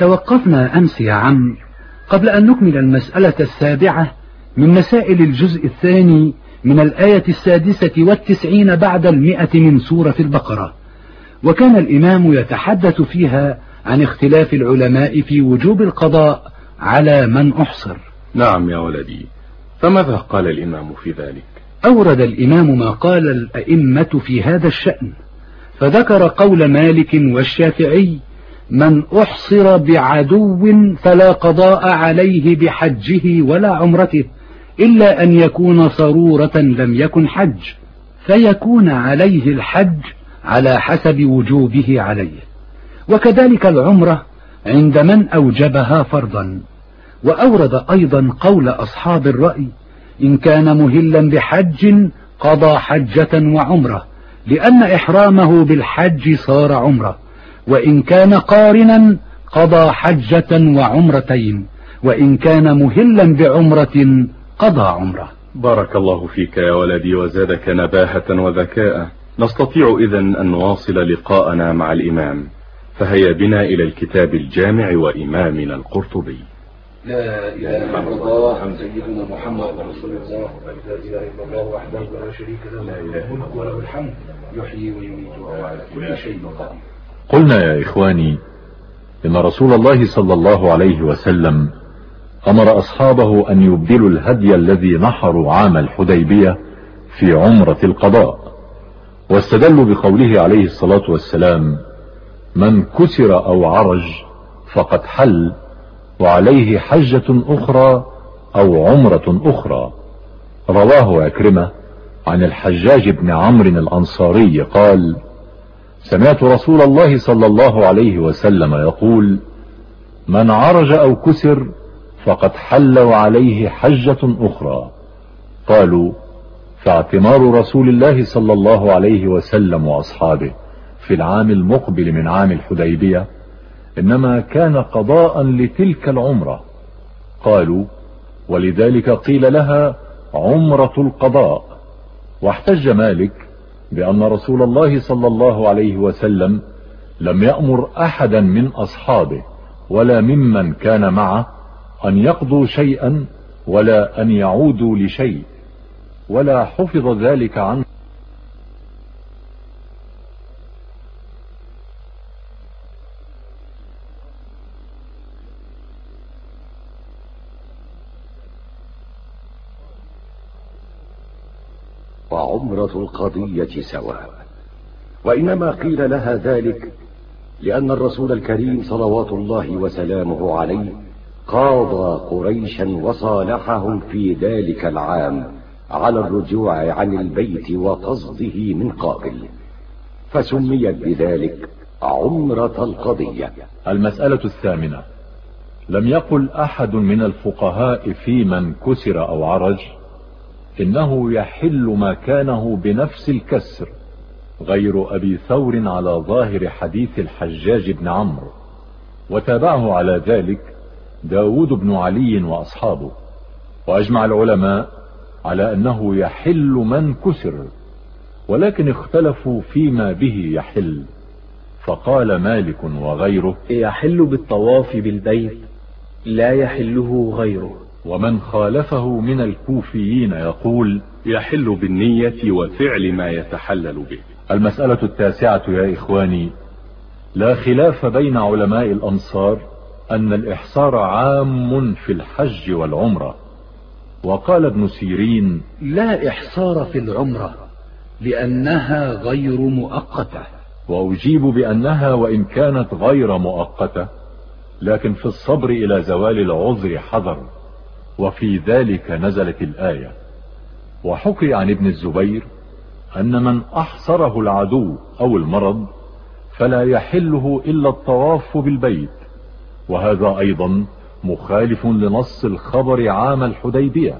توقفنا أمس يا عم قبل أن نكمل المسألة السابعة من مسائل الجزء الثاني من الآية السادسة والتسعين بعد المئة من سورة البقرة. وكان الإمام يتحدث فيها عن اختلاف العلماء في وجوب القضاء على من أحصر. نعم يا ولدي فماذا قال الإمام في ذلك؟ أورد الإمام ما قال الأئمة في هذا الشأن فذكر قول مالك والشافعي من أحصر بعدو فلا قضاء عليه بحجه ولا عمرته إلا أن يكون صرورة لم يكن حج فيكون عليه الحج على حسب وجوبه عليه. وكذلك العمرة عند من أوجبها فرضا. وأورد أيضا قول أصحاب الرأي إن كان مهلا بحج قضى حجة وعمرة لأن إحرامه بالحج صار عمرة. وإن كان قارنا قضى حجة وعمرتين وإن كان مهلا بعمرة قضى عمرة. بارك الله فيك يا ولدي وزادك نباهة وذكاء. نستطيع إذا أن نواصل لقاءنا مع الإمام. فهيا بنا إلى الكتاب الجامع وإمامنا القرطبي. لا إله إلا الله سيدنا محمد رسول الله لا إله إلا الله وحده لا شريك له إله إلا وله الحمد يحيي ويميت وهو على كل شيء قدير. قلنا يا إخواني إن رسول الله صلى الله عليه وسلم أمر أصحابه أن يبدلوا الهدي الذي نحروا عام الحديبية في عمرة القضاء واستدلوا بقوله عليه الصلاة والسلام من كسر أو عرج فقد حل وعليه حجة أخرى أو عمرة أخرى. رواه أكرمة عن الحجاج بن عمرو الأنصاري قال سمعت رسول الله صلى الله عليه وسلم يقول من عرج أو كسر فقد حل وعليه حجة أخرى. قالوا فاعتمار رسول الله صلى الله عليه وسلم وأصحابه في العام المقبل من عام الحديبية إنما كان قضاء لتلك العمرة. قالوا ولذلك قيل لها عمرة القضاء. واحتج مالك بأن رسول الله صلى الله عليه وسلم لم يأمر أحدا من أصحابه ولا ممن كان معه أن يقضوا شيئا ولا أن يعودوا لشيء ولا حفظ ذلك عنه. القضية سواء وإنما قيل لها ذلك لأن الرسول الكريم صلوات الله وسلامه عليه قاضى قريشا وصالحهم في ذلك العام على الرجوع عن البيت وقصده من قابل. فسميت بذلك عمرة القضية. المسألة الثامنة. لم يقل أحد من الفقهاء في من كسر أو عرج؟ إنه يحل مكانه بنفس الكسر غير أبي ثور على ظاهر حديث الحجاج بن عمرو. وتابعه على ذلك داود بن علي وأصحابه. وأجمع العلماء على أنه يحل من كسر ولكن اختلفوا فيما به يحل. فقال مالك وغيره يحل بالطواف بالبيت لا يحله غيره. ومن خالفه من الكوفيين يقول يحل بالنية وفعل ما يتحلل به. المسألة التاسعة يا إخواني لا خلاف بين علماء الأمصار أن الإحصار عام في الحج والعمرة. وقال ابن سيرين لا إحصار في العمرة لأنها غير مؤقتة. وأجيب بأنها وإن كانت غير مؤقتة لكن في الصبر إلى زوال العذر حذر. وفي ذلك نزلت الآية. وحكي عن ابن الزبير أن من أحصره العدو أو المرض فلا يحله إلا الطواف بالبيت. وهذا أيضا مخالف لنص الخبر عام الحديبية.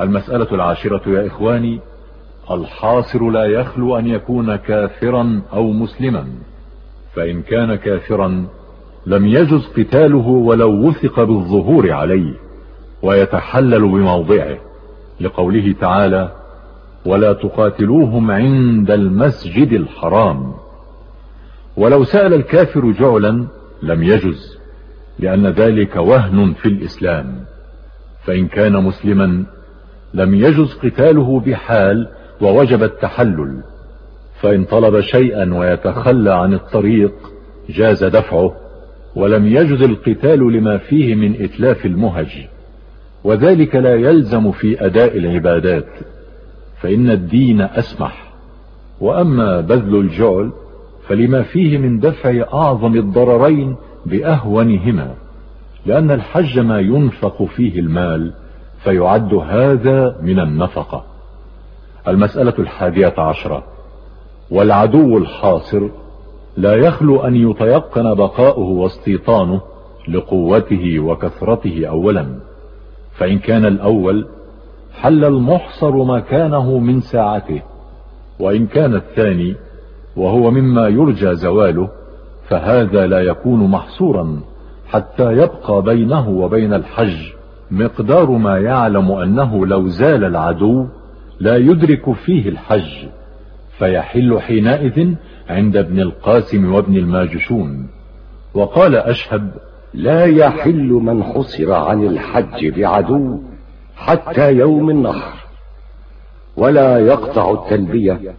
المسألة العاشرة يا إخواني الحاصر لا يخلو أن يكون كافرا أو مسلما. فإن كان كافرا لم يجز قتاله ولو وثق بالظهور عليه. ويتحلل بموضعه لقوله تعالى ولا تقاتلوهم عند المسجد الحرام. ولو سأل الكافر جعلا لم يجز لأن ذلك وهن في الإسلام. فإن كان مسلما لم يجز قتاله بحال ووجب التحلل. فإن طلب شيئا ويتخلى عن الطريق جاز دفعه ولم يجز القتال لما فيه من إتلاف المهج. وذلك لا يلزم في أداء العبادات فإن الدين أسمح. وأما بذل الجعل فلما فيه من دفع أعظم الضررين بأهونهما لأن الحج ما ينفق فيه المال فيعد هذا من النفقة. المسألة الحادية عشرة. والعدو الحاصر لا يخلو أن يتيقن بقاؤه واستيطانه لقوته وكثرته أولا. فإن كان الأول حل المحصر مكانه من ساعته وإن كان الثاني وهو مما يرجى زواله فهذا لا يكون محصورا حتى يبقى بينه وبين الحج. مقدار ما يعلم أنه لو زال العدو لا يدرك فيه الحج فيحل حينئذ عند ابن القاسم وابن الماجشون. وقال أشهب لا يحل من حصر عن الحج بعدو حتى يوم النحر. ولا يقطع التلبية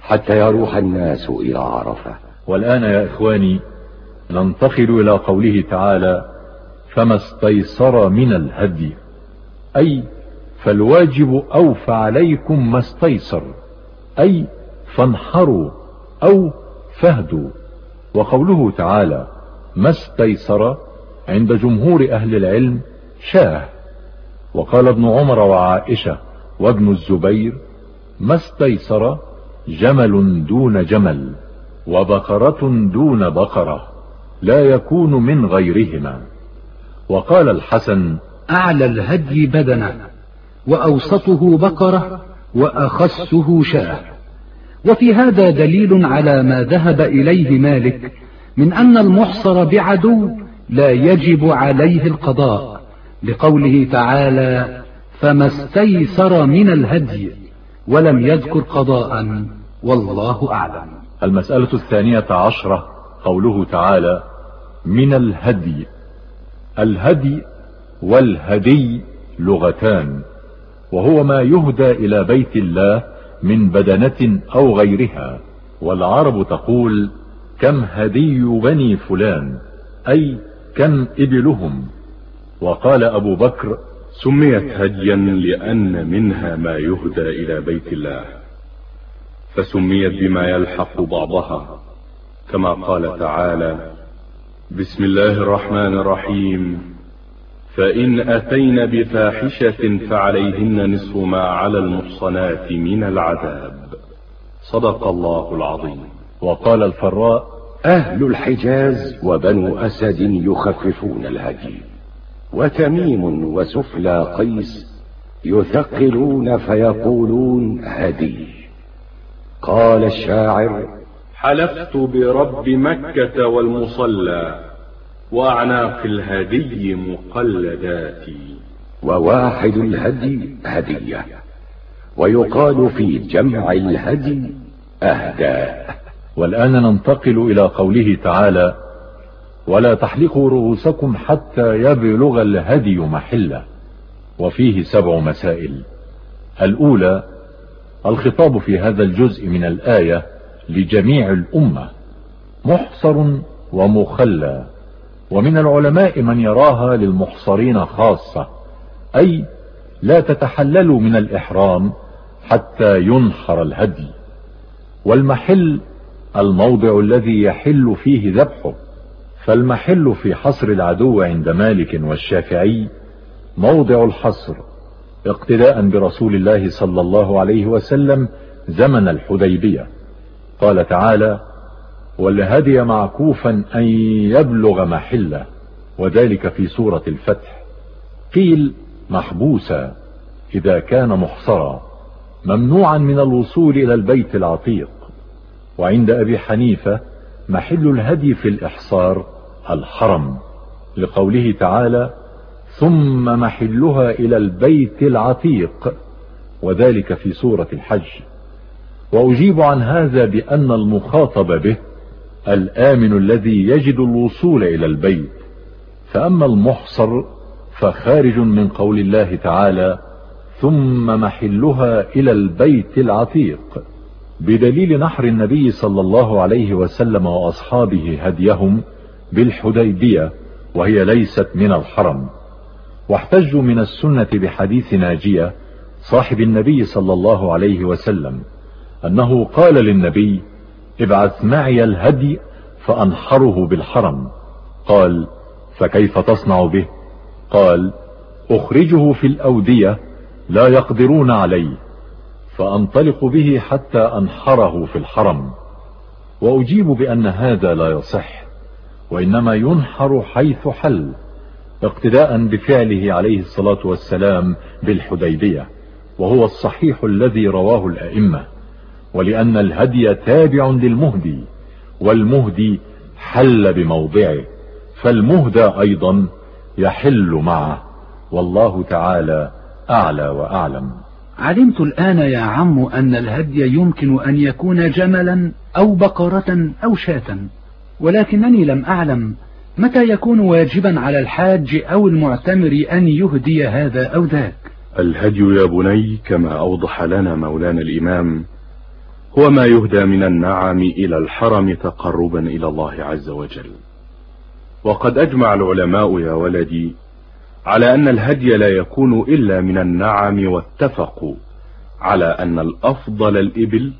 حتى يروح الناس إلى عرفة. والآن يا إخواني ننتقل إلى قوله تعالى فما استيسر من الهدي. أي فالواجب أو فعليكم ما استيسر. أي فانحروا أو فهدوا وقوله تعالى ما استيسر عند جمهور أهل العلم شاه. وقال ابن عمر وعائشة وابن الزبير ما استيسر جمل دون جمل وبقرة دون بقرة لا يكون من غيرهما. وقال الحسن أعلى الهدي بدنا وأوسطه بقرة وأخسه شاه. وفي هذا دليل على ما ذهب إليه مالك من أن المحصر بعدو لا يجب عليه القضاء لقوله تعالى فما استيسر من الهدي ولم يذكر قضاء والله أعلم. المسألة الثانية عشرة قوله تعالى من الهدي. الهدي والهدي لغتان وهو ما يهدى إلى بيت الله من بدنة أو غيرها والعرب تقول كم هدي بني فلان؟ أي كم إبلهم؟ وقال أبو بكر سميت هديا لأن منها ما يهدى إلى بيت الله. فسميت بما يلحق بعضها كما قال تعالى بسم الله الرحمن الرحيم. فإن أتين بفاحشة فعليهن نصف ما على المحصنات من العذاب. صدق الله العظيم. وقال الفراء أهل الحجاز وبنو أسد يخففون الهدي وتميم وسفلى قيس يثقلون فيقولون هدي. قال الشاعر حلفت برب مكة والمصلى وأعناق الهدي مقلدات. وواحد الهدي هدية ويقال في جمع الهدي أهداء والآن ننتقل إلى قوله تعالى ولا تحلقوا رؤوسكم حتى يبلغ الهدي محلة وفيه سبع مسائل. الأولى الخطاب في هذا الجزء من الآية لجميع الأمة محصر ومخلى ومن العلماء من يراها للمحصرين خاصة أي لا تتحللوا من الإحرام حتى ينحر الهدي والمحل الموضع الذي يحل فيه ذبحه فالمحل في حصر العدو عند مالك والشافعي موضع الحصر اقتداء برسول الله صلى الله عليه وسلم زمن الحديبية. قال تعالى والهدي معكوفا أن يبلغ محله وذلك في سورة الفتح. قيل محبوسا إذا كان محصرا ممنوعا من الوصول إلى البيت العتيق وعند أبي حنيفة محل الهدي في الإحصار الحرم لقوله تعالى ثم محلها إلى البيت العتيق وذلك في سورة الحج. وأجيب عن هذا بأن المخاطب به الآمن الذي يجد الوصول إلى البيت. فأما المحصر فخارج من قول الله تعالى ثم محلها إلى البيت العتيق بدليل نحر النبي صلى الله عليه وسلم وأصحابه هديهم بالحديبية وهي ليست من الحرم. واحتجوا من السنة بحديث ناجية صاحب النبي صلى الله عليه وسلم أنه قال للنبي ابعث معي الهدي فأنحره بالحرم. قال فكيف تصنع به؟ قال أخرجه في الأودية لا يقدرون عليه. فأنطلق به حتى أنحره في الحرم. وأجيب بأن هذا لا يصح وإنما ينحر حيث حل اقتداء بفعله عليه الصلاة والسلام بالحديبية وهو الصحيح الذي رواه الأئمة. ولأن الهدي تابع للمهدي والمهدي حل بموضعه فالمهدى أيضا يحل معه والله تعالى أعلى وأعلم. علمت الآن يا عم أن الهدي يمكن أن يكون جملا أو بقرة أو شاة ولكنني لم أعلم متى يكون واجبا على الحاج أو المعتمر أن يهدي هذا أو ذاك. الهدي يا بني كما أوضح لنا مولانا الإمام هو ما يهدى من النعم إلى الحرم تقربا إلى الله عز وجل. وقد أجمع العلماء يا ولدي على أن الهدي لا يكون إلا من النعم واتفقوا على أن الأفضل الإبل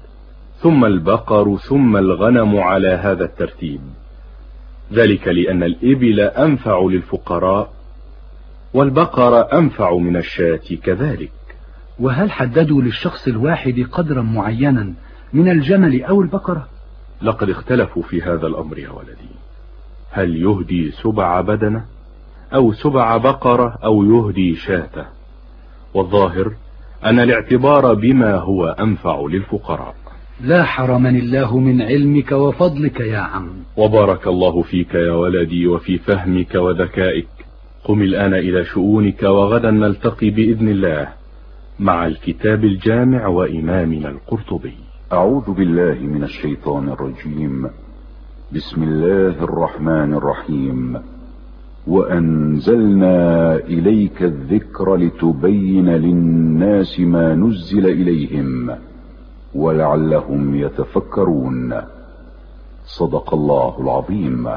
ثم البقر ثم الغنم على هذا الترتيب. ذلك لأن الإبل أنفع للفقراء والبقر أنفع من الشاة كذلك. وهل حددوا للشخص الواحد قدرا معينا من الجمل أو البقرة؟ لقد اختلفوا في هذا الأمر يا ولدي. هل يهدي سبع بدنة؟ أو سبع بقرة أو يهدي شاة والظاهر أن الاعتبار بما هو أنفع للفقراء. لا حرمني الله من علمك وفضلك يا عم. وبارك الله فيك يا ولدي وفي فهمك وذكائك. قم الآن إلى شؤونك وغدا نلتقي بإذن الله مع الكتاب الجامع وإمامنا القرطبي. أعوذ بالله من الشيطان الرجيم. بسم الله الرحمن الرحيم. وأنزلنا إليك الذكر لتبين للناس ما نزل إليهم ولعلهم يتفكرون. صدق الله العظيم.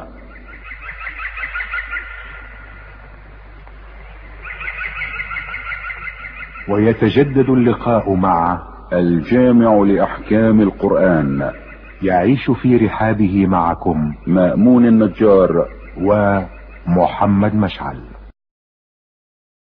ويتجدد اللقاء مع الجامع لأحكام القرآن. يعيش في رحابه معكم. مأمون النجار. ومحمد مشعل.